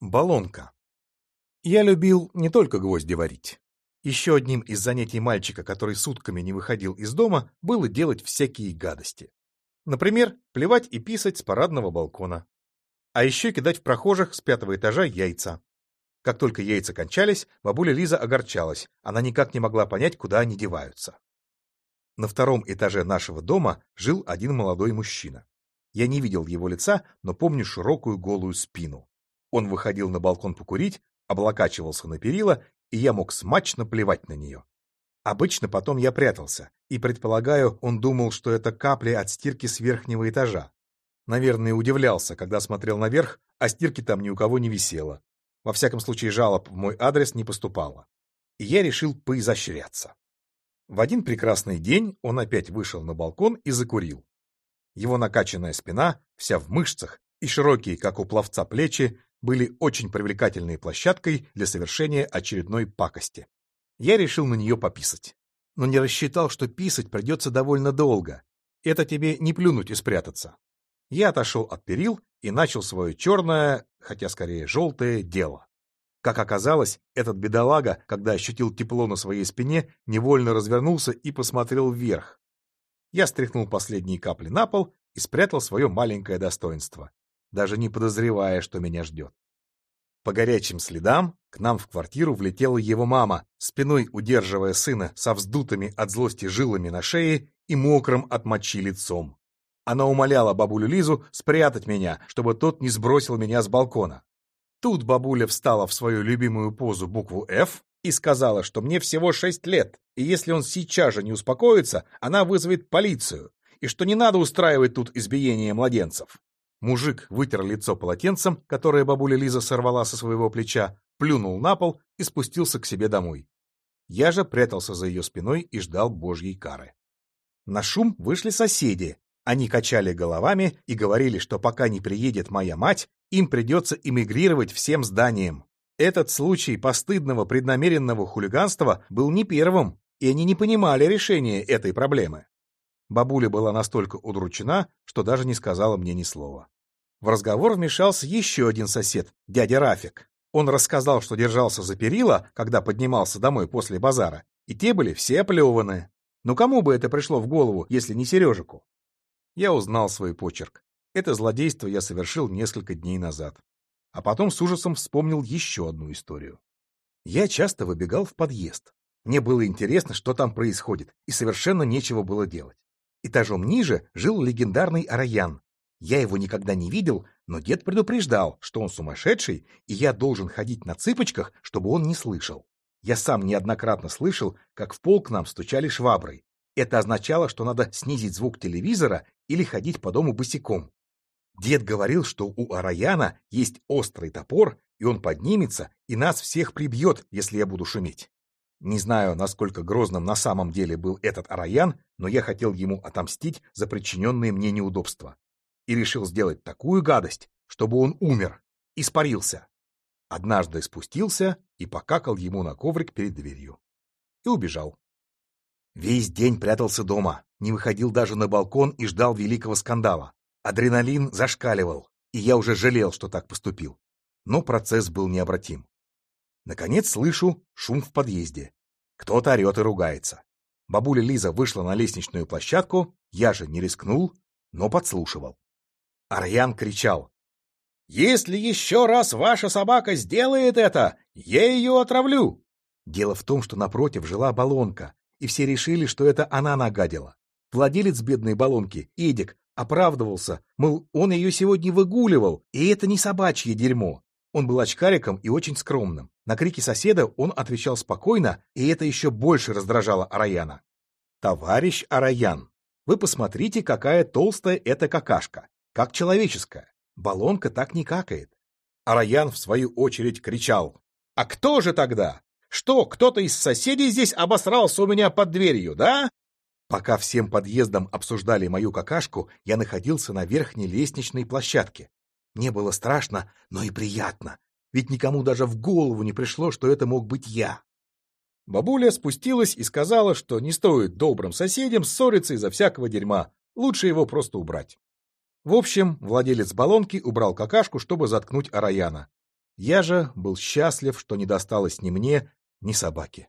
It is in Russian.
Балонка. Я любил не только гвозди варить. Еще одним из занятий мальчика, который сутками не выходил из дома, было делать всякие гадости. Например, плевать и писать с парадного балкона. А еще кидать в прохожих с пятого этажа яйца. Как только яйца кончались, бабуля Лиза огорчалась. Она никак не могла понять, куда они деваются. На втором этаже нашего дома жил один молодой мужчина. Я не видел его лица, но помню широкую голую спину. Он выходил на балкон покурить, облокачивался на перила, и я мог смачно плевать на нее. Обычно потом я прятался, и, предполагаю, он думал, что это капли от стирки с верхнего этажа. Наверное, удивлялся, когда смотрел наверх, а стирки там ни у кого не висело. Во всяком случае, жалоб в мой адрес не поступало. И я решил поизощряться. В один прекрасный день он опять вышел на балкон и закурил. Его накачанная спина, вся в мышцах, и широкие, как у пловца, плечи были очень привлекательной площадкой для совершения очередной пакости. Я решил на нее пописать. Но не рассчитал, что писать придется довольно долго. Это тебе не плюнуть и спрятаться. Я отошел от перил и начал свое черное, хотя скорее желтое, дело. Как оказалось, этот бедолага, когда ощутил тепло на своей спине, невольно развернулся и посмотрел вверх. Я стряхнул последние капли на пол и спрятал свое маленькое достоинство даже не подозревая, что меня ждет. По горячим следам к нам в квартиру влетела его мама, спиной удерживая сына со вздутыми от злости жилами на шее и мокрым от мочи лицом. Она умоляла бабулю Лизу спрятать меня, чтобы тот не сбросил меня с балкона. Тут бабуля встала в свою любимую позу букву «Ф» и сказала, что мне всего шесть лет, и если он сейчас же не успокоится, она вызовет полицию, и что не надо устраивать тут избиение младенцев. Мужик вытер лицо полотенцем, которое бабуля Лиза сорвала со своего плеча, плюнул на пол и спустился к себе домой. Я же прятался за ее спиной и ждал божьей кары. На шум вышли соседи. Они качали головами и говорили, что пока не приедет моя мать, им придется эмигрировать всем зданиям. Этот случай постыдного преднамеренного хулиганства был не первым, и они не понимали решения этой проблемы. Бабуля была настолько удручена, что даже не сказала мне ни слова. В разговор вмешался еще один сосед, дядя Рафик. Он рассказал, что держался за перила, когда поднимался домой после базара, и те были все оплеваны. Но кому бы это пришло в голову, если не Сережику? Я узнал свой почерк. Это злодейство я совершил несколько дней назад. А потом с ужасом вспомнил еще одну историю. Я часто выбегал в подъезд. Мне было интересно, что там происходит, и совершенно нечего было делать. Этажом ниже жил легендарный Араян. Я его никогда не видел, но дед предупреждал, что он сумасшедший, и я должен ходить на цыпочках, чтобы он не слышал. Я сам неоднократно слышал, как в пол к нам стучали шваброй. Это означало, что надо снизить звук телевизора или ходить по дому босиком. Дед говорил, что у Араяна есть острый топор, и он поднимется и нас всех прибьет, если я буду шуметь. Не знаю, насколько грозным на самом деле был этот Араян, но я хотел ему отомстить за причиненные мне неудобства. И решил сделать такую гадость, чтобы он умер, испарился. Однажды спустился и покакал ему на коврик перед дверью. И убежал. Весь день прятался дома, не выходил даже на балкон и ждал великого скандала. Адреналин зашкаливал, и я уже жалел, что так поступил. Но процесс был необратим. Наконец слышу шум в подъезде. Кто-то орет и ругается. Бабуля Лиза вышла на лестничную площадку, я же не рискнул, но подслушивал. Арьян кричал. «Если еще раз ваша собака сделает это, я ее отравлю!» Дело в том, что напротив жила баллонка, и все решили, что это она нагадила. Владелец бедной баллонки, Эдик, оправдывался, мол, он ее сегодня выгуливал, и это не собачье дерьмо. Он был очкариком и очень скромным. На крики соседа он отвечал спокойно, и это еще больше раздражало Араяна. «Товарищ Араян, вы посмотрите, какая толстая эта какашка, как человеческая. Баллонка так не какает». Араян, в свою очередь, кричал. «А кто же тогда? Что, кто-то из соседей здесь обосрался у меня под дверью, да?» Пока всем подъездом обсуждали мою какашку, я находился на верхней лестничной площадке. Мне было страшно, но и приятно, ведь никому даже в голову не пришло, что это мог быть я. Бабуля спустилась и сказала, что не стоит добрым соседям ссориться из-за всякого дерьма, лучше его просто убрать. В общем, владелец баллонки убрал какашку, чтобы заткнуть Араяна. Я же был счастлив, что не досталось ни мне, ни собаке.